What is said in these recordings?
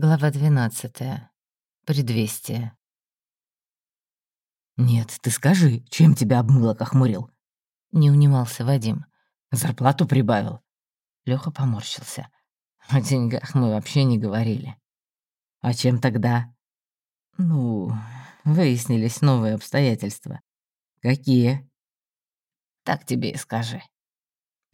Глава 12. Предвестие. «Нет, ты скажи, чем тебя обмылок охмурил?» Не унимался Вадим. «Зарплату прибавил». Лёха поморщился. О деньгах мы вообще не говорили. «А чем тогда?» «Ну, выяснились новые обстоятельства». «Какие?» «Так тебе и скажи».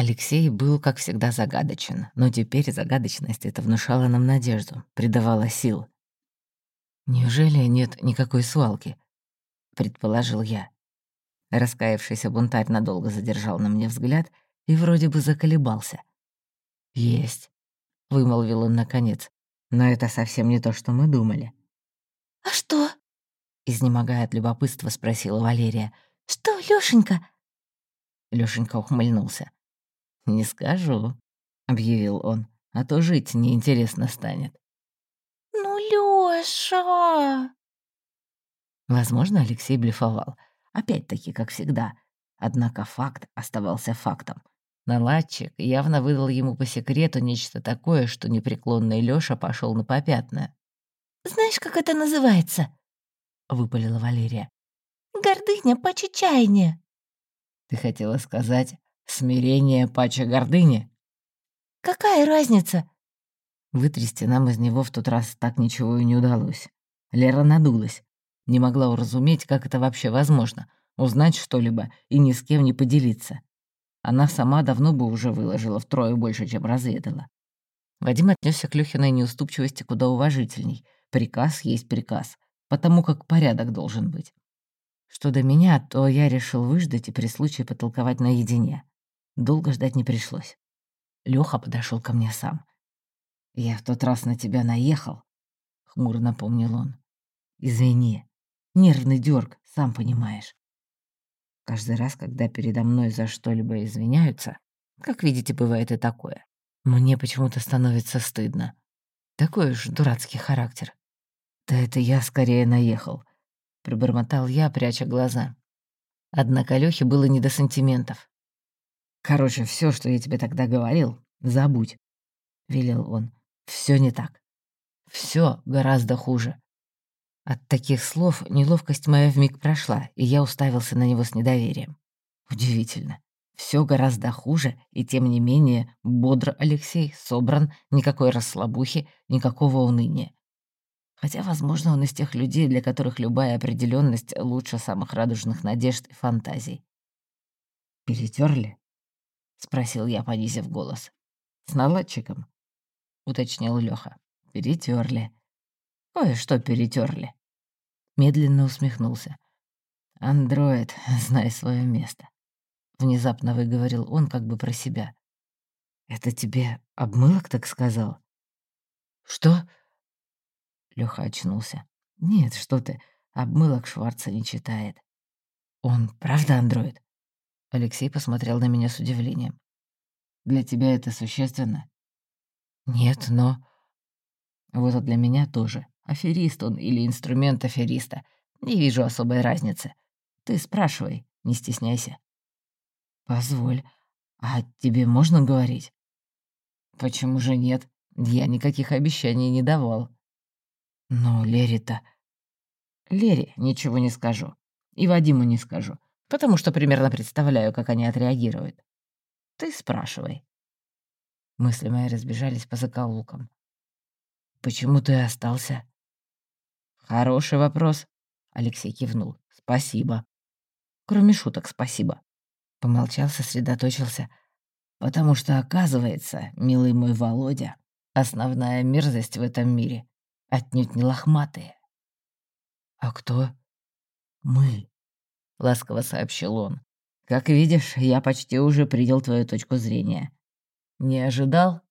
Алексей был, как всегда, загадочен, но теперь загадочность это внушала нам надежду, придавала сил. «Неужели нет никакой свалки?» — предположил я. Раскаявшийся бунтарь надолго задержал на мне взгляд и вроде бы заколебался. «Есть», — вымолвил он наконец. «Но это совсем не то, что мы думали». «А что?» — изнемогая от любопытства спросила Валерия. «Что, Лёшенька?» Лёшенька ухмыльнулся. «Не скажу», — объявил он, «а то жить неинтересно станет». «Ну, Лёша!» Возможно, Алексей блефовал. Опять-таки, как всегда. Однако факт оставался фактом. Наладчик явно выдал ему по секрету нечто такое, что непреклонный Лёша пошёл на попятное. «Знаешь, как это называется?» — выпалила Валерия. «Гордыня по чечайне». «Ты хотела сказать Смирение пача гордыни. Какая разница? Вытрясти нам из него в тот раз так ничего и не удалось. Лера надулась. Не могла уразуметь, как это вообще возможно. Узнать что-либо и ни с кем не поделиться. Она сама давно бы уже выложила втрое больше, чем разведала. Вадим отнесся к Лёхиной неуступчивости куда уважительней. Приказ есть приказ, потому как порядок должен быть. Что до меня, то я решил выждать и при случае потолковать наедине. Долго ждать не пришлось. Лёха подошёл ко мне сам. «Я в тот раз на тебя наехал», — хмуро напомнил он. «Извини, нервный дёрг, сам понимаешь». Каждый раз, когда передо мной за что-либо извиняются, как видите, бывает и такое, мне почему-то становится стыдно. Такой уж дурацкий характер. «Да это я скорее наехал», — пробормотал я, пряча глаза. Однако Лёхе было не до сантиментов. Короче, все, что я тебе тогда говорил, забудь, велел он. Все не так. Все гораздо хуже. От таких слов неловкость моя вмиг прошла, и я уставился на него с недоверием. Удивительно. Все гораздо хуже, и тем не менее бодр Алексей, собран, никакой расслабухи, никакого уныния. Хотя, возможно, он из тех людей, для которых любая определенность лучше самых радужных надежд и фантазий. Перетерли? — спросил я, понизив голос. «С наладчиком?» — уточнил Лёха. «Перетёрли. Кое-что перетерли. Медленно усмехнулся. «Андроид, знай свое место», — внезапно выговорил он как бы про себя. «Это тебе обмылок так сказал?» «Что?» Лёха очнулся. «Нет, что ты, обмылок Шварца не читает». «Он правда андроид?» Алексей посмотрел на меня с удивлением. «Для тебя это существенно?» «Нет, но...» «Вот и для меня тоже. Аферист он или инструмент афериста. Не вижу особой разницы. Ты спрашивай, не стесняйся». «Позволь, а тебе можно говорить?» «Почему же нет? Я никаких обещаний не давал». «Но Лере-то...» «Лере ничего не скажу. И Вадиму не скажу потому что примерно представляю, как они отреагируют. Ты спрашивай. Мысли мои разбежались по закоулкам. «Почему ты остался?» «Хороший вопрос», — Алексей кивнул. «Спасибо». «Кроме шуток, спасибо». Помолчал, сосредоточился. «Потому что, оказывается, милый мой Володя, основная мерзость в этом мире отнюдь не лохматые». «А кто?» «Мы», — ласково сообщил он. «Как видишь, я почти уже принял твою точку зрения. Не ожидал?»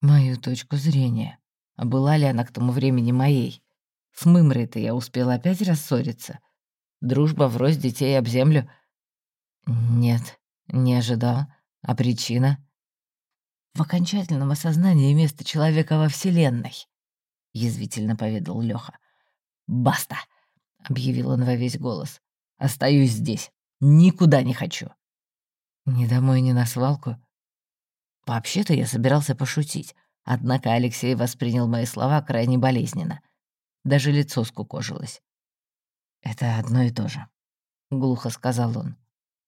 «Мою точку зрения. А была ли она к тому времени моей? С Мымрой-то я успел опять рассориться. Дружба врозь детей об землю?» «Нет, не ожидал. А причина?» «В окончательном осознании места человека во Вселенной», — язвительно поведал Лёха. «Баста!» — объявил он во весь голос. «Остаюсь здесь. Никуда не хочу». «Ни домой, ни на свалку?» «Вообще-то я собирался пошутить. Однако Алексей воспринял мои слова крайне болезненно. Даже лицо скукожилось. «Это одно и то же», — глухо сказал он.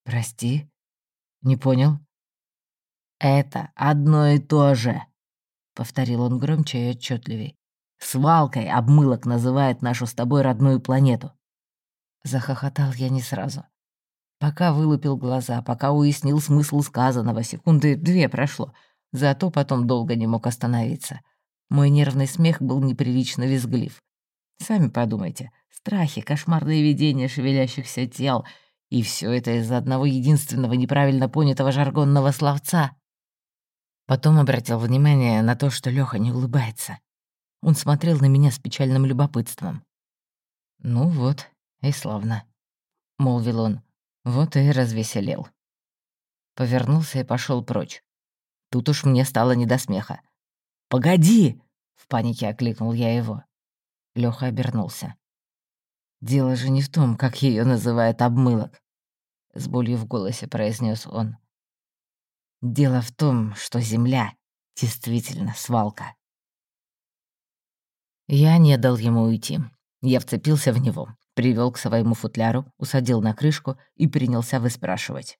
«Прости? Не понял?» «Это одно и то же», — повторил он громче и отчетливей. «Свалкой обмылок называет нашу с тобой родную планету». Захохотал я не сразу. Пока вылупил глаза, пока уяснил смысл сказанного, секунды две прошло, зато потом долго не мог остановиться. Мой нервный смех был неприлично визглив. Сами подумайте, страхи, кошмарные видения шевелящихся тел, и все это из-за одного единственного неправильно понятого жаргонного словца. Потом обратил внимание на то, что Лёха не улыбается. Он смотрел на меня с печальным любопытством. «Ну вот, и славно», — молвил он. Вот и развеселел. Повернулся и пошел прочь. Тут уж мне стало не до смеха. «Погоди!» — в панике окликнул я его. Лёха обернулся. «Дело же не в том, как ее называют обмылок», — с болью в голосе произнес он. Дело в том, что Земля действительно свалка. Я не дал ему уйти. Я вцепился в него, привел к своему футляру, усадил на крышку и принялся выспрашивать.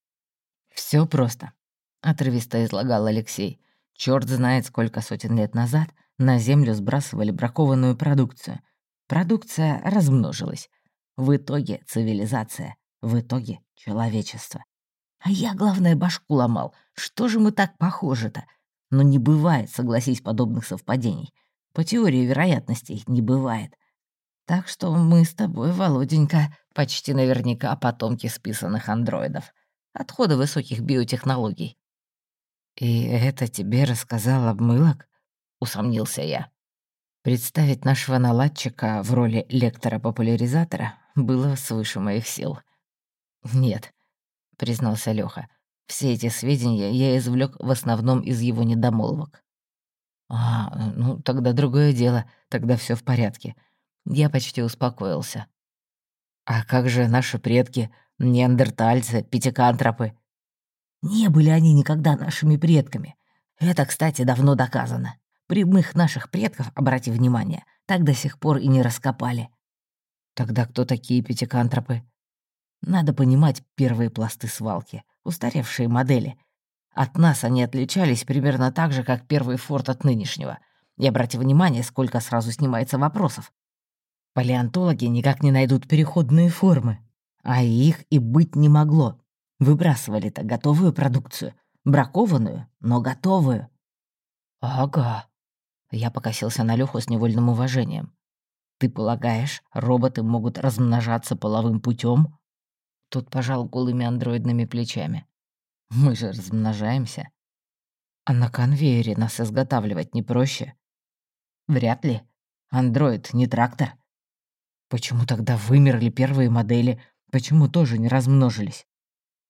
Все просто», — отрывисто излагал Алексей. Черт знает, сколько сотен лет назад на Землю сбрасывали бракованную продукцию. Продукция размножилась. В итоге цивилизация, в итоге человечество. А я, главное, башку ломал. Что же мы так похожи-то? Но не бывает, согласись, подобных совпадений. По теории вероятностей не бывает. Так что мы с тобой, Володенька, почти наверняка потомки списанных андроидов. Отходы высоких биотехнологий. «И это тебе рассказал обмылок?» — усомнился я. Представить нашего наладчика в роли лектора-популяризатора было свыше моих сил. Нет, — признался Лёха. «Все эти сведения я извлек в основном из его недомолвок». «А, ну тогда другое дело, тогда все в порядке». Я почти успокоился. «А как же наши предки, неандертальцы, пятикантропы?» «Не были они никогда нашими предками. Это, кстати, давно доказано. Прямых наших предков, обрати внимание, так до сих пор и не раскопали». «Тогда кто такие пятикантропы?» Надо понимать первые пласты свалки, устаревшие модели. От нас они отличались примерно так же, как первый форт от нынешнего. И обратите внимание, сколько сразу снимается вопросов. Палеонтологи никак не найдут переходные формы. А их и быть не могло. Выбрасывали-то готовую продукцию. Бракованную, но готовую. «Ага». Я покосился на Лёху с невольным уважением. «Ты полагаешь, роботы могут размножаться половым путем? Тот пожал голыми андроидными плечами. «Мы же размножаемся. А на конвейере нас изготавливать не проще?» «Вряд ли. Андроид не трактор». «Почему тогда вымерли первые модели? Почему тоже не размножились?»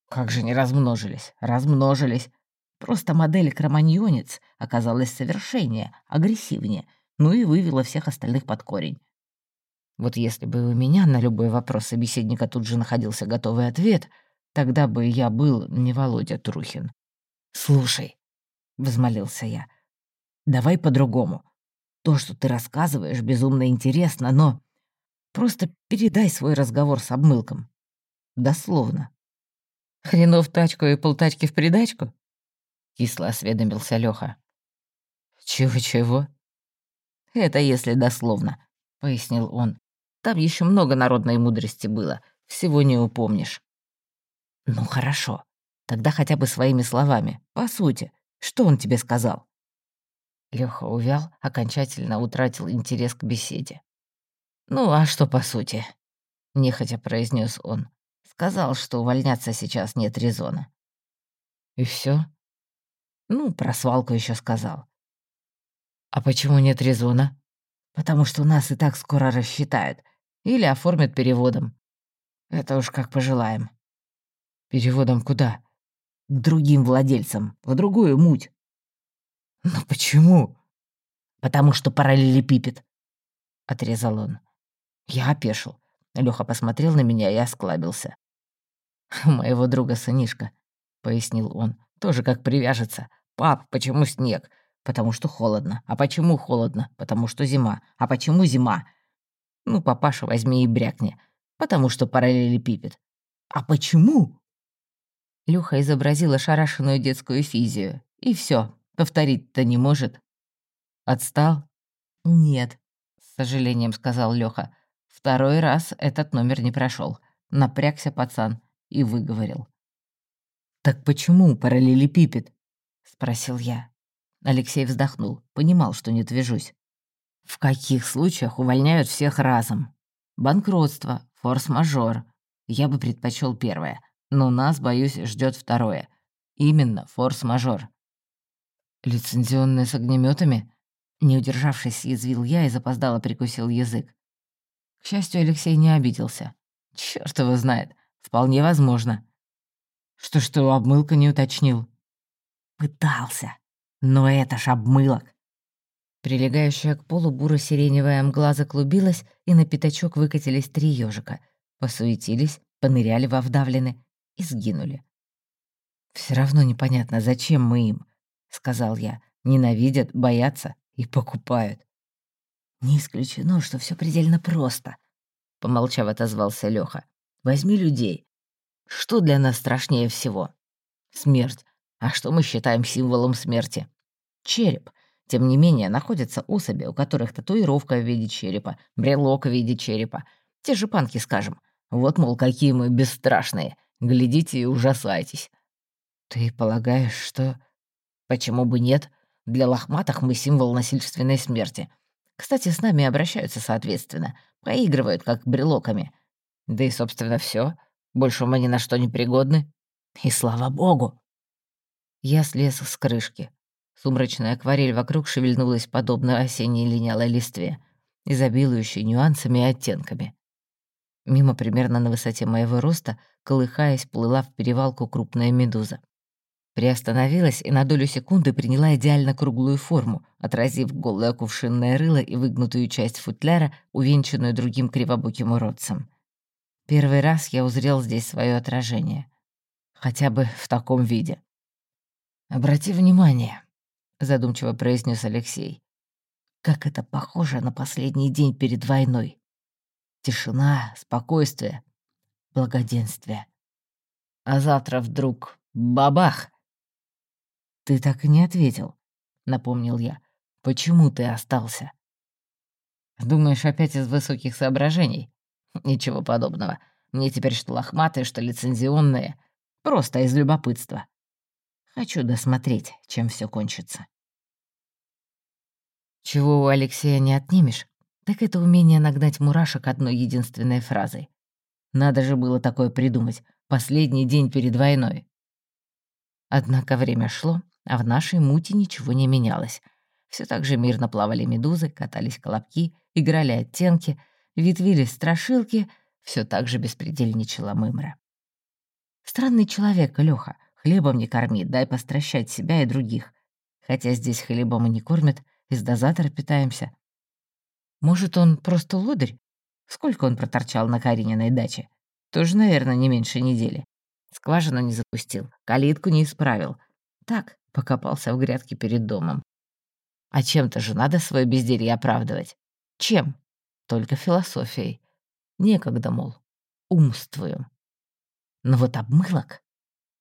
«Как же не размножились? Размножились. Просто модель кроманьонец оказалась совершеннее, агрессивнее, ну и вывела всех остальных под корень. Вот если бы у меня на любой вопрос собеседника тут же находился готовый ответ, тогда бы я был не Володя Трухин. «Слушай», — взмолился я, — «давай по-другому. То, что ты рассказываешь, безумно интересно, но просто передай свой разговор с обмылком. Дословно». «Хренов тачку и полтачки в придачку?» — кисло осведомился Лёха. «Чего-чего?» «Это если дословно», — пояснил он. Там еще много народной мудрости было, всего не упомнишь». «Ну хорошо, тогда хотя бы своими словами, по сути. Что он тебе сказал?» Лёха увял, окончательно утратил интерес к беседе. «Ну, а что по сути?» — нехотя произнес он. Сказал, что увольняться сейчас нет резона. «И все? «Ну, про свалку еще сказал». «А почему нет резона?» «Потому что нас и так скоро рассчитают. Или оформят переводом. Это уж как пожелаем. Переводом куда? К другим владельцам, в другую муть. Но почему? Потому что параллелепипед, — отрезал он. Я опешил. Лёха посмотрел на меня и осклабился. «У моего друга сынишка», — пояснил он, — «тоже как привяжется. Пап, почему снег? Потому что холодно. А почему холодно? Потому что зима. А почему зима? Ну, папаша, возьми и брякни. Потому что параллелепипед. А почему? Люха изобразила шарашенную детскую физию. И все, повторить-то не может. Отстал? Нет, с сожалением сказал Лёха. Второй раз этот номер не прошел. Напрягся пацан и выговорил. «Так почему параллелепипед?» — спросил я. Алексей вздохнул, понимал, что не твержусь. В каких случаях увольняют всех разом? Банкротство, форс-мажор. Я бы предпочел первое, но нас, боюсь, ждет второе. Именно форс-мажор. Лицензионные с огнеметами? Не удержавшись, язвил я и запоздало прикусил язык. К счастью, Алексей не обиделся. Чёрт его знает, вполне возможно. Что-что, обмылка не уточнил. Пытался, но это ж обмылок. Прилегающая к полу буро-сиреневая мгла заклубилась, и на пятачок выкатились три ежика. Посуетились, поныряли во вдавлены и сгинули. Все равно непонятно, зачем мы им», — сказал я. «Ненавидят, боятся и покупают». «Не исключено, что все предельно просто», — помолчав, отозвался Лёха. «Возьми людей. Что для нас страшнее всего? Смерть. А что мы считаем символом смерти? Череп. Тем не менее, находятся особи, у которых татуировка в виде черепа, брелок в виде черепа. Те же панки, скажем. Вот, мол, какие мы бесстрашные. Глядите и ужасайтесь. Ты полагаешь, что... Почему бы нет? Для лохматых мы символ насильственной смерти. Кстати, с нами обращаются соответственно. Проигрывают, как брелоками. Да и, собственно, все. Больше мы ни на что не пригодны. И слава богу. Я слез с крышки. Сумрачная акварель вокруг шевельнулась подобно осенней линялой листве, изобилующей нюансами и оттенками. Мимо примерно на высоте моего роста, колыхаясь, плыла в перевалку крупная медуза. Приостановилась и на долю секунды приняла идеально круглую форму, отразив голое кувшинное рыло и выгнутую часть футляра, увенчанную другим кривобоким уродцем. Первый раз я узрел здесь свое отражение. Хотя бы в таком виде. «Обрати внимание», — задумчиво произнес Алексей. «Как это похоже на последний день перед войной. Тишина, спокойствие, благоденствие. А завтра вдруг бабах!» «Ты так и не ответил», — напомнил я. «Почему ты остался?» «Думаешь, опять из высоких соображений?» «Ничего подобного. Мне теперь что лохматые, что лицензионные. Просто из любопытства. Хочу досмотреть, чем все кончится. Чего у Алексея не отнимешь, так это умение нагнать мурашек одной единственной фразой. Надо же было такое придумать. Последний день перед войной. Однако время шло, а в нашей муте ничего не менялось. Все так же мирно плавали медузы, катались колобки, играли оттенки, ветвились страшилки, все так же беспредельничала мымра. Странный человек, Лёха. Хлебом не корми, дай постращать себя и других. Хотя здесь хлебом и не кормят, из дозатора питаемся. Может, он просто лодырь? Сколько он проторчал на Карининой даче? Тоже, наверное, не меньше недели. Скважину не запустил, калитку не исправил. Так, покопался в грядке перед домом. А чем-то же надо свое безделье оправдывать. Чем? Только философией. Некогда, мол, умствуем. Но вот обмылок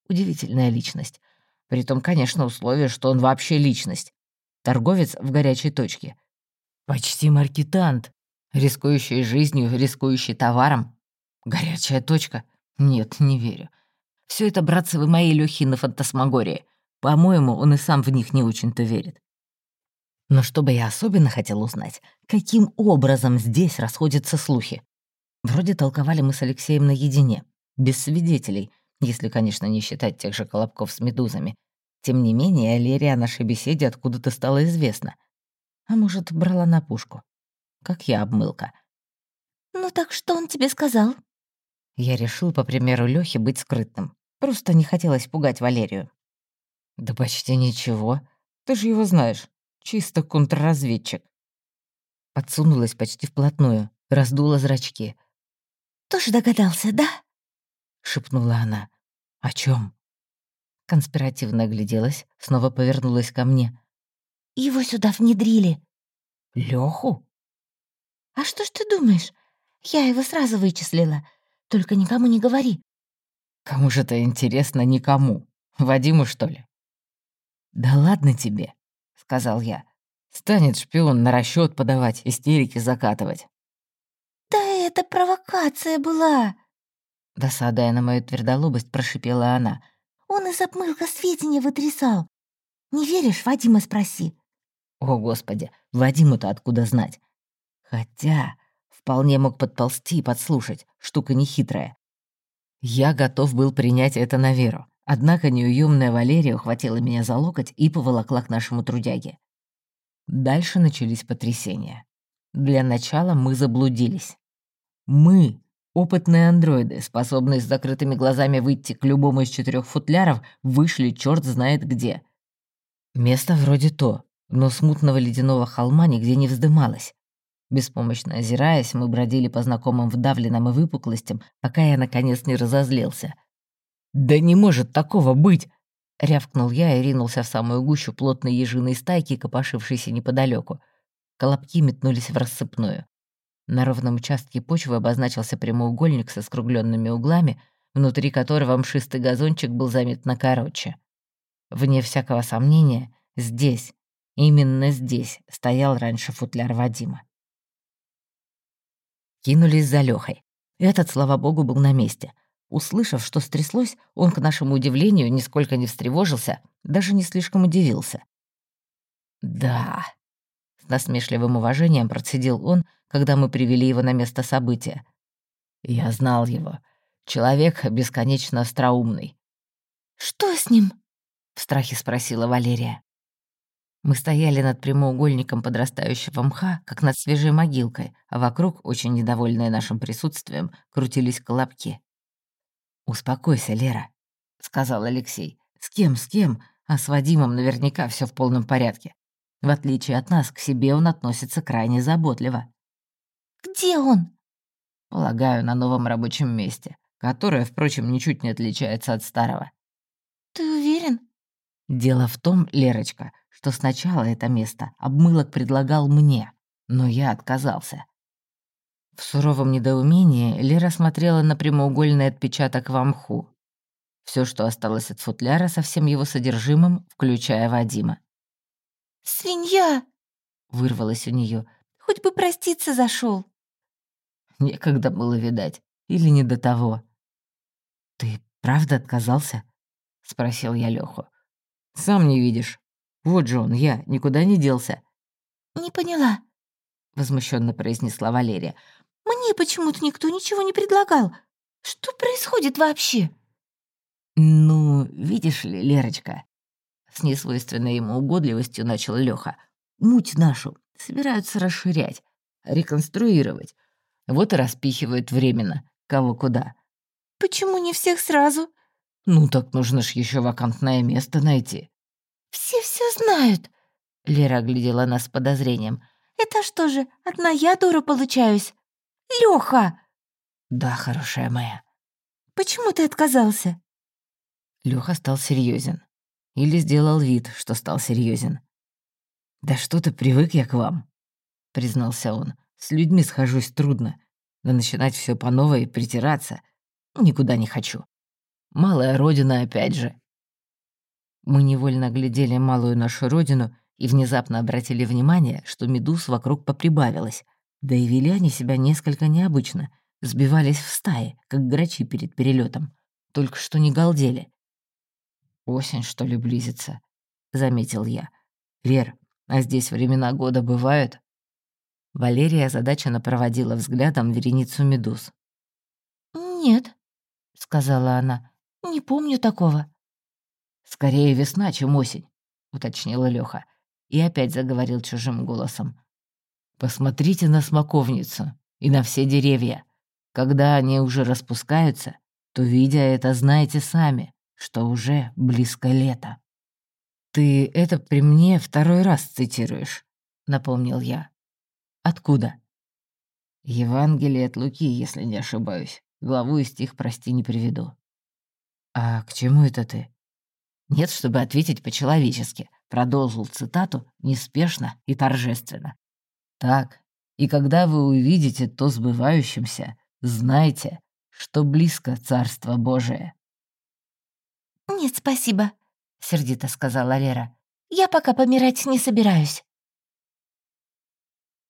Удивительная личность. Притом, конечно, условие, что он вообще личность. Торговец в горячей точке. Почти маркетант, рискующий жизнью, рискующий товаром. Горячая точка? Нет, не верю. Все это, братцы, вы мои Лёхины фантасмагории. По-моему, он и сам в них не очень-то верит. Но что бы я особенно хотел узнать, каким образом здесь расходятся слухи? Вроде толковали мы с Алексеем наедине, без свидетелей — если, конечно, не считать тех же колобков с медузами. Тем не менее, Лерия о нашей беседе откуда-то стало известно. А может, брала на пушку. Как я, обмылка. «Ну так что он тебе сказал?» Я решил, по примеру Лёхи, быть скрытным. Просто не хотелось пугать Валерию. «Да почти ничего. Ты же его знаешь. Чисто контрразведчик». Подсунулась почти вплотную, раздула зрачки. «Тоже догадался, да?» шепнула она. «О чем? Конспиративно огляделась, снова повернулась ко мне. Его сюда внедрили. Лёху? А что ж ты думаешь? Я его сразу вычислила. Только никому не говори. Кому же это интересно никому? Вадиму, что ли? Да ладно тебе, сказал я. Станет шпион на расчет подавать, истерики закатывать. Да это провокация была. Досадая на мою твердолобость, прошипела она. Он из обмылка сведения вытрясал. Не веришь, Вадима спроси. О, Господи, Вадиму-то откуда знать? Хотя вполне мог подползти и подслушать, штука нехитрая. Я готов был принять это на веру, однако неуемная Валерия ухватила меня за локоть и поволокла к нашему трудяге. Дальше начались потрясения. Для начала мы заблудились. Мы, опытные андроиды, способные с закрытыми глазами выйти к любому из четырех футляров, вышли черт знает где. Место вроде то, но смутного ледяного холма нигде не вздымалось. Беспомощно озираясь, мы бродили по знакомым вдавленным и выпуклостям, пока я, наконец, не разозлился. «Да не может такого быть!» — рявкнул я и ринулся в самую гущу плотной ежиной стайки, копошившейся неподалеку. Колобки метнулись в рассыпную. На ровном участке почвы обозначился прямоугольник со скругленными углами, внутри которого мшистый газончик был заметно короче. Вне всякого сомнения, здесь, именно здесь, стоял раньше футляр Вадима. Кинулись за Лёхой. Этот, слава богу, был на месте. Услышав, что стряслось, он, к нашему удивлению, нисколько не встревожился, даже не слишком удивился. «Да», — с насмешливым уважением процедил он, когда мы привели его на место события. «Я знал его. Человек бесконечно остроумный». «Что с ним?» — в страхе спросила Валерия. Мы стояли над прямоугольником подрастающего мха, как над свежей могилкой, а вокруг, очень недовольные нашим присутствием, крутились колобки. «Успокойся, Лера», — сказал Алексей. «С кем, с кем? А с Вадимом наверняка все в полном порядке. В отличие от нас, к себе он относится крайне заботливо». «Где он?» «Полагаю, на новом рабочем месте, которое, впрочем, ничуть не отличается от старого». «Ты уверен?» «Дело в том, Лерочка, что сначала это место обмылок предлагал мне, но я отказался. В суровом недоумении Лера смотрела на прямоугольный отпечаток в мху. Все, что осталось от футляра со всем его содержимым, включая Вадима. «Свинья!» — вырвалось у нее. «Хоть бы проститься зашел. Некогда было видать. Или не до того. «Ты правда отказался?» — спросил я Лёху. «Сам не видишь. Вот же он, я, никуда не делся». «Не поняла», — возмущенно произнесла Валерия. «Мне почему-то никто ничего не предлагал. Что происходит вообще?» «Ну, видишь ли, Лерочка...» С несвойственной ему угодливостью начал Лёха. «Муть нашу собираются расширять, реконструировать. Вот и распихивают временно, кого куда». «Почему не всех сразу?» «Ну так нужно ж еще вакантное место найти». «Все все знают», — Лера оглядела нас с подозрением. «Это что же, одна я дура получаюсь? Лёха!» «Да, хорошая моя». «Почему ты отказался?» Лёха стал серьезен. Или сделал вид, что стал серьезен. «Да что ты, привык я к вам», — признался он. «С людьми схожусь трудно. Но начинать все по новой и притираться никуда не хочу. Малая родина опять же. Мы невольно глядели малую нашу родину и внезапно обратили внимание, что медуз вокруг поприбавилось. Да и вели они себя несколько необычно. Сбивались в стаи, как грачи перед перелетом. Только что не галдели. «Осень, что ли, близится?» — заметил я. «Лер, а здесь времена года бывают?» Валерия озадаченно проводила взглядом вереницу медуз. «Нет», — сказала она, — «не помню такого». «Скорее весна, чем осень», — уточнила Лёха. И опять заговорил чужим голосом. «Посмотрите на смоковницу и на все деревья. Когда они уже распускаются, то, видя это, знаете сами, что уже близко лето». «Ты это при мне второй раз цитируешь», — напомнил я. «Откуда?» «Евангелие от Луки, если не ошибаюсь. Главу и стих, прости, не приведу». «А к чему это ты?» Нет, чтобы ответить по-человечески, продолжил цитату неспешно и торжественно. «Так, и когда вы увидите то сбывающимся, знайте, что близко Царство Божие». «Нет, спасибо», — сердито сказала Лера. «Я пока помирать не собираюсь».